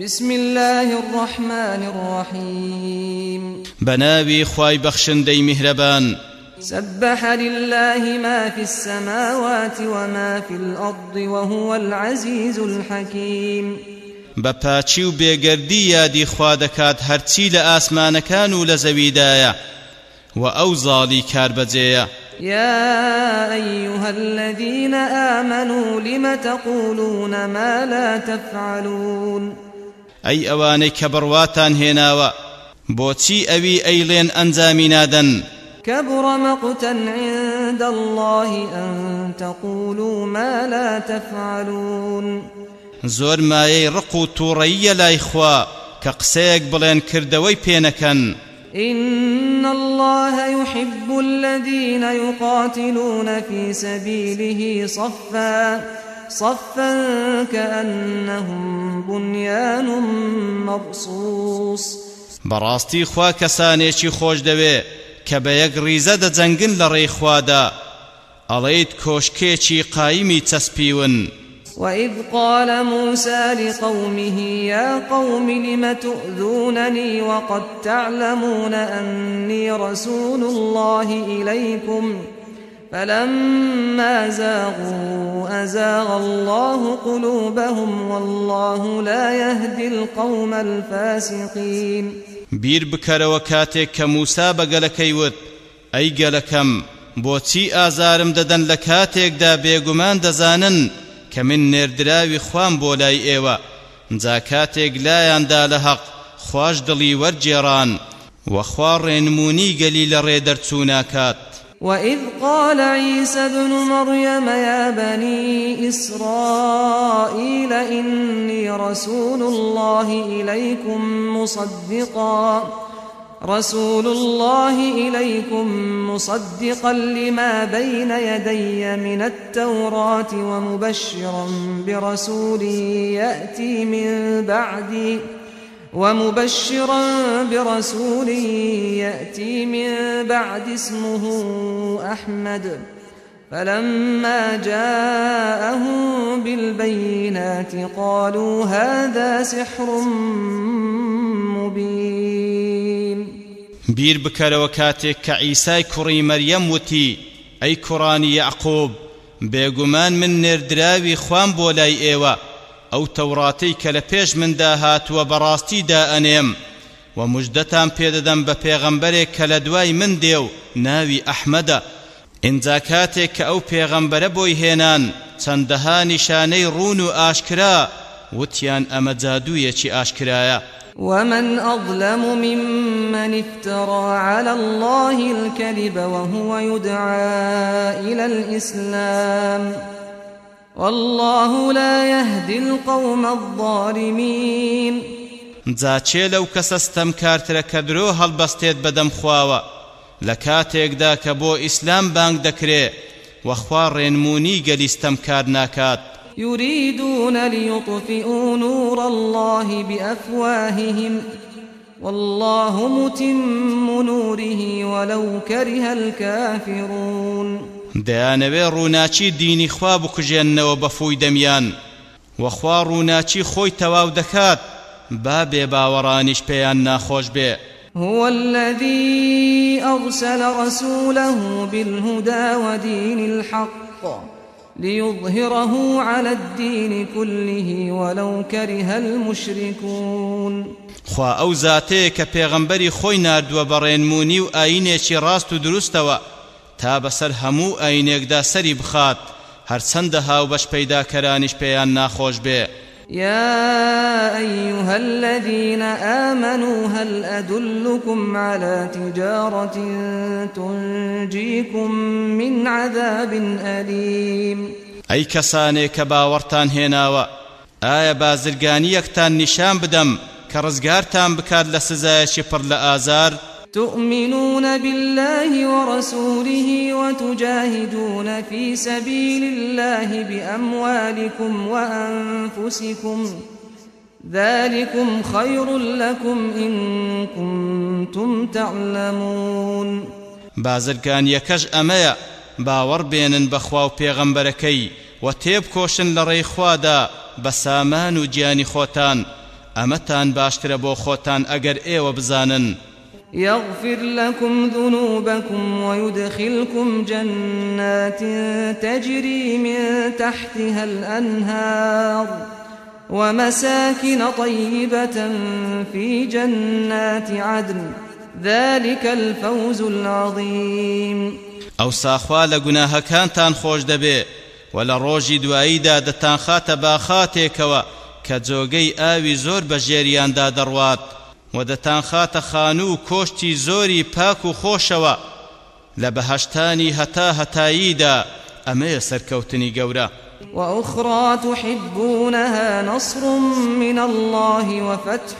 بسم الله الرحمن الرحيم. بناوي خواي بخشندي مهربان سبح لله ما في السماوات وما في الأرض وهو العزيز الحكيم. بە پاچی و بێگەردی یادی خوا دەکات هەرچی لە ئاسمانەکان و لە زەویدایە و ئەو زاڵی کاربەجێیە يا أيها الذين آمنوا لم تقولون ما لا تفعلون؟ أي أواني كبرواتان هناوا بوتي أوي أيلين أنزامي نادن كبر مقتا عند الله أن تقولوا ما لا تفعلون. زۆر مایەی ڕق و تووڕەیە لای خوا کە قسەیەک بڵێن کردەوەی پێنەکەن. إن الله يحب الذين يقاتلون في سبيله صفا. صفا كأنهم بنيان مرصوص. بەڕاستی خوا دەوێ کە بە یەک ڕیزە دەجەنگن لە ڕێی خوادا. ئەڵێیت کۆشکێکی قایمی چەسپیون. وإذ قال موسى لقومه يا قوم لم تؤذونني وقد تعلمون أني رسول الله إليكم فلما زاغوا أزاغ الله قلوبهم والله لا يهدي القوم الفاسقين. بیر بکەرەوە کاتێک کە موسا بە گەلەکەی وت ئەی گەلەکەم بۆچی ئازارم دەدەن لە کاتێکدا بێگومان دەزانن کە من نێردراوی خوام بۆ لای ئێوە؟ جا کاتێک لایاندا لە لە ڕێدەرچوو ناکات وإذ قال عيسى ابن مريم يا بني إسرائيل إني رسول الله إليكم مصدقاً رسول الله إليكم مصدقا لما بين يدي من التوراة ومبشرا برسول يأتي من بعدي ومبشرا برسول يأتي من بعد اسمه أحمد. فلما جاءهم بالبينات قالوا هذا سحر مبين. بکەرەوە کاتێک کە عیسای کوڕی مەریەم وتی ئەی کوڕانی یعقوب بێگومان من نێردراوی خوام بۆ لای ئێوە ئەو تەوراتەی کە لە پێش مندا هاتووە بەڕاستیدا ئەنێم و مژدەتان پێدەدەم بە پێغەمبەرێک کە دوای من دێ و ناوی ئەحمەدە. ئینجا کاتێک کە ئەو پێغەمبەرە بۆی هێنان چەندەها نیشانەی ڕون و ئاشکرا وتیان ئەمە جادوویەکی ومن أظلم ممن افترى على الله الكذب وهو يدعى إلى الإسلام والله لا يهدي القوم الظالمين. جاچێ لەو کەسە ستەمکارترە کە درۆ هەڵبەستێت بەدەم خواوە لە کاتێکدا کە بۆ ئیسلام بانگ دەکرێ وەخوا ڕێنمونی گەلیستەمکار ناکات. يريدون ليطفئوا نور الله بأفواههم والله متم نوره ولو كره الكافرون. دەیانەوێ ڕووناچی دینی خوا بکوژێننەوە بە فووی دەمیان. وەخوا ڕووناچی خۆی تەواو دەکات با بێ باوەڕانیش پێیان ناخۆش بێ. هو الذي أرسل رسوله بالهدى ودين الحق ليظهره على الدين كله ولو كره المشركون. خوا ئەو زاتەیە کە پێغەمبەری خۆی نردووە بە ڕێنمونی و ئاینێکی ڕاست و دروستەوە تا بەسەر هەموو ئاینێکدا سەری بخات هەرچەندە هاو بەش پەیداکەرانیش پێیان ناخۆش بێ. يا أيها الذين آمنوا هل أدلكم على تجارة تنجيكم من عذاب أليم أي كساني كباورتان نیشان بدەم کە ڕزگارتان بکات لە سزایەکی پڕ لە ئازار؟ تؤمنون بالله ورسوله وتجاهدون في سبيل الله بأموالكم وأنفسكم ذلكم خير لكم إن كنتم تعلمون. بازرگان یەکەش ئەمەیە باوەڕ بێنن بەخوا و پێغەمبەرەکەی و تێبکۆشن لە ڕێی خوادا بە سامان و گیانی خۆتان ئەمەتان باشترە بۆ خۆتان ئەگەر ئێوە بزانن. يغفر لكم ذنوبكم ويدخلكم جنات تجري من تحتها الأنهار ومساكن طيبة في جنات عدن. ذلك الفوز العظيم. ئەو ساخوا لە گوناهەکانتان خۆش دەبێ و لە ڕۆژی دواییدا دەتان خاتە باخاتێکەوە کە جۆگەی ئاوی زۆر بە ژێریاندا دەڕوات. و دەتان خاتە خانوو کۆشتی زۆری پاک و خۆشەوە. لە بەهشتانی هەتا هەتاییدا ئەمەیە سەرکەوتنی گەورە. وأخرى تحبونها نصر من الله وفتح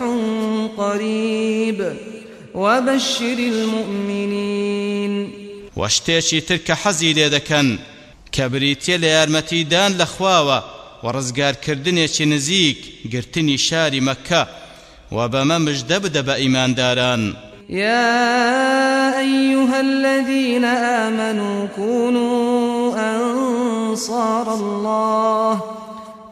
قريب. وبشر المؤمنين. وشتێکی ترکە حەزی لێ دەکەن. کە بریتە لە یارمەتیدان لە خواوە و ڕزگارکردنێکی نزیک گرتنی شاری مەکە. و بەمە مژدە بدە بە ئیمانداران يا أيها الذين آمنوا كونوا أنصار الله.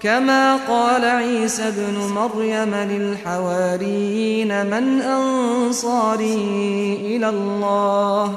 كما قال عيسى ابن مريم للحواريين من أنصاري إلى الله؟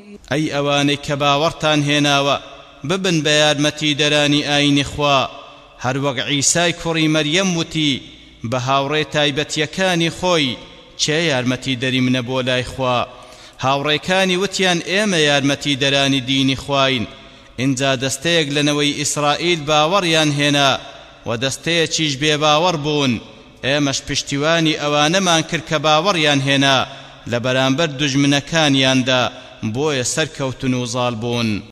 ئەی ئەوانەی کە باوەڕتان هێناوە ببن بە یارمەتی دەرانی ئاینی خوا. هەروەک عیسای کوڕی مەریەم وتی بە هاوڕێ تایبەتیەکانی خۆی چێ یارمەتی دەری منە بۆ لای خوا؟ هاوڕێکانی وتیان ئێمە یارمەتی دەرانی دینی خواین. اینجا دەستەیەک لەنەوەی ئیسرائیل باوەڕیان هێنا و دەستەیەکیش بێ باوەڕ بوون. ئێمەش پشتیوانی ئەوانەمان کرد کە باوەڕیان هێنا لە بەرامبەر دژمنەکانیاندا بۆیە سەرکەوتن و زاڵ بوون